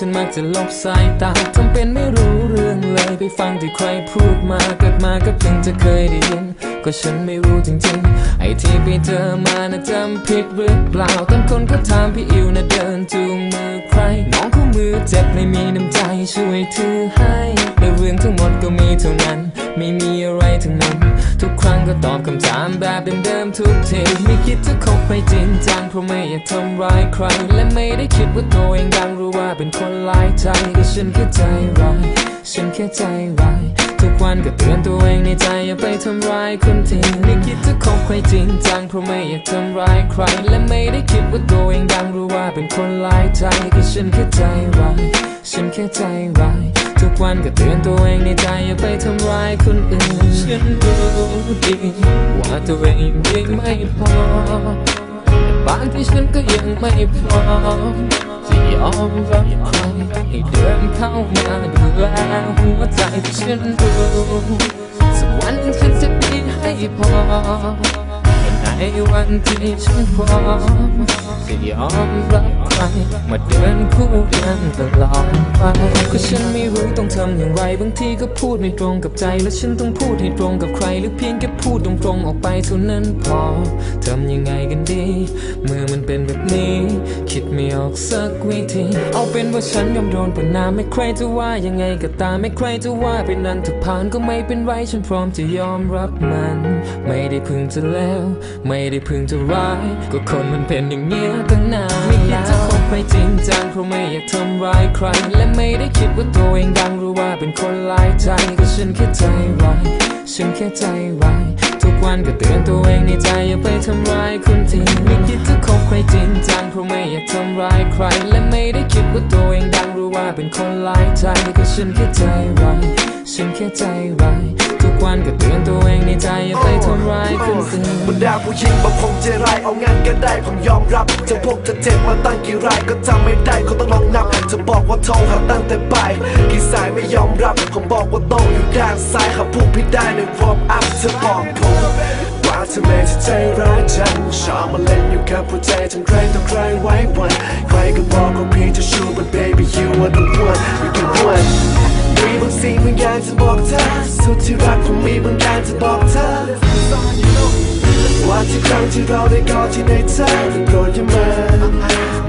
ฉันมักจะลบสายตาทำเป็นไม่รู้เรื่องเลยไปฟังที่ใครพูดมาเกิดมาก็เพิ่งจะเคยได้ยิน ก็ฉันไม่รู้จริงๆ ไอ้ที่ไปเจอมานะจำผิดหรือเปล่าตอนคนก็ถามพี่อิวนะเดินจูงมือใคร น้องคู่มือเจ็บไม่มีน้ำใจช่วยถือให้แต่เรื่องทั้งหมดก็มีเท่านั้น ไม่มีอะไรทั้งนั้น ทุกครั้งก็ตอบคำถามแบบเดิมๆทุกทีไม่คิดจะคบไปจริงจังเพราะไม่อยากทำร้ายใคร และไม่ได้คิดว่าตัวเองดังรู้ว่าเป็นคนหลายใจก็ฉันแค่ใจร้าย ฉันแค่ใจร้ายทุกวันก็เตือนตัวเองในใจอย่าไปทำร้ายคนที่ไม่คิดจะคบใครจริงจังเพราะไม่อยากทำร้ายใคร และไม่ได้คิดว่าตัวเองดังรู้ว่าเป็นคนหลายใจก็ฉันแค่ใจร้ายฉันแค่ใจร้ายทุกวันก็เตือนตัวเองในใจอย่าไปทำร้ายคนอื่น ฉันรู้ดีว่าตัวเองยังไม่พอ บางที่ฉันก็ยังไม่พร้อมจะยอมรับใครให้เดินเข้ามาดูแลหัวใจที่ฉันรู้สักวันฉันจะดีให้พอ ในวันที่ฉันพร้อมจะยอมรับใครมาเดินคู่กันตลอดไปก็ฉันไม่รู้ต้องทำอย่างไร บางทีก็พูดไม่ตรงกับใจ แล้วฉันต้องพูดให้ตรงกับใคร หรือเพียงแค่พูดตรงๆออกไปเท่านั้นพอทำยังไงกันดี เมื่อมันเป็นแบบนี้ คิดไม่ออกสักวิธี เอาเป็นว่าฉันยอมโดนประนามไม่ใครจะว่ายังไงก็ตามไม่ใครจะว่าไปนั้นถ้าผ่านก็ไม่เป็นไรฉันพร้อมจะยอมรับมัน ไม่ได้พึงจะแล้วไม่ได้พึงจะร้าย ก็คนมันเป็นอย่างเงี้ยตั้งนานไม่คิดจะคบไปจริงจังเพราะไม่อยากทำร้ายใคร และไม่ได้คิดว่าตัวเองดังหรู้ว่าเป็นคนหลายใจก็ฉันแค่ใจร้ายฉันแค่ใจร้ายทุกวันก็เตือนตัวเองในใจอย่าไปทำร้ายคนที่ไม่คิดจะคบใครจริงจังเพราะไม่อยากทำร้ายใคร และไม่ได้คิดว่าตัวเองดังหรู้ว่าเป็นคนหลายใจก็ฉันแค่ใจร้ายฉันแค่ใจร้าย ในใจอย่าไปทำร้ายคนอื่นบรรดาผู้หญิงบอกผมใจร้ายเอางานก็ได้ผมยอมรับจะพวกจะเจ็บมาตั้งกี่รายก็จำไม่ได้เขาต้องลองนับ จะบอกว่าโทรหาตั้งแต่บ่ายกี่สายไม่ยอมรับผมบอกว่าโต้อยู่ด้านซ้ายหาพวกพี่ได้ในวอร์มอัพเธอบอกผมว่าเธอไม่ใช่ใจร้ายจังชอบมาเล่นอยู่กับหัวใจทั้งใครต่อใครไว้วันใครก็บอกว่าพี่จะชู but baby you are the one you the one มีบางสิ่งบางอย่างจะบอกเธอ สุดที่รักผมมีบางอย่างจะบอกเธอ ว่าทุกครั้งที่เราได้กอดที่ในเธอเป็นโปรดอย่ามา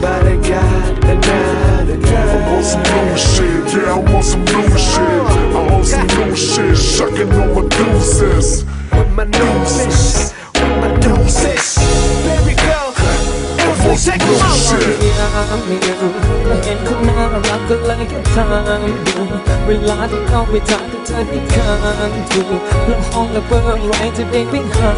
But I got another girl I want some new shit, yeah, I want some new shit. I want some new shit, shucking on my deuces. with my noses ก็เลยแค่ทำดูเวลาที่เขาไปทางก็เธอที่ข้างดูแล้วห้องและเบอร์ไรจะได้ไปหา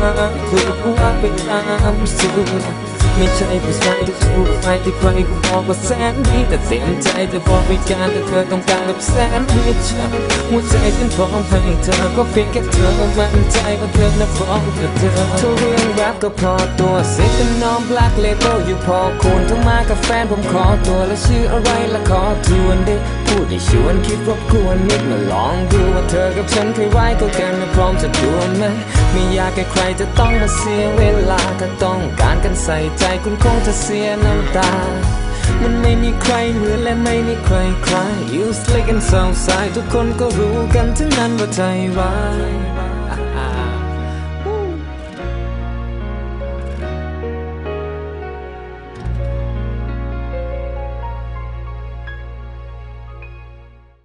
ถูกว่าไปตามสูตร ไม่ใช่ผู้ชายที่ถูกใครที่ใครก็บอกว่าแสนดีแต่เต็มใจจะบอกไม่การแต่เธอต้องการแบบแสนดีฉันหัวใจฉันพร้อมให้เธอก็เพียงแค่เธอมั่นใจว่าเธอน่ะพร้อมกับเธอเรื่องรักก็พอตัวเซ็กเป็นน้อง black label อยู่พอคูณต้องมากับแฟนผมขอตัวแล้วชื่ออะไรละขอทวนด้ พูดให้ชวนคิดรบกวนนิดมาลองดูว่าเธอกับฉันเคยไว้ก็กันมาพร้อมจะดวลไหมไม่อยากให้ใครจะต้องมาเสียเวลาถ้าต้องการกันใส่ใจคุณคงจะเสียน้ำตา มันไม่มีใครเหมือนและไม่มีใครใครย You slick and so side ทุกคนก็รู้กันทั้งนั้นว่าใจร้าย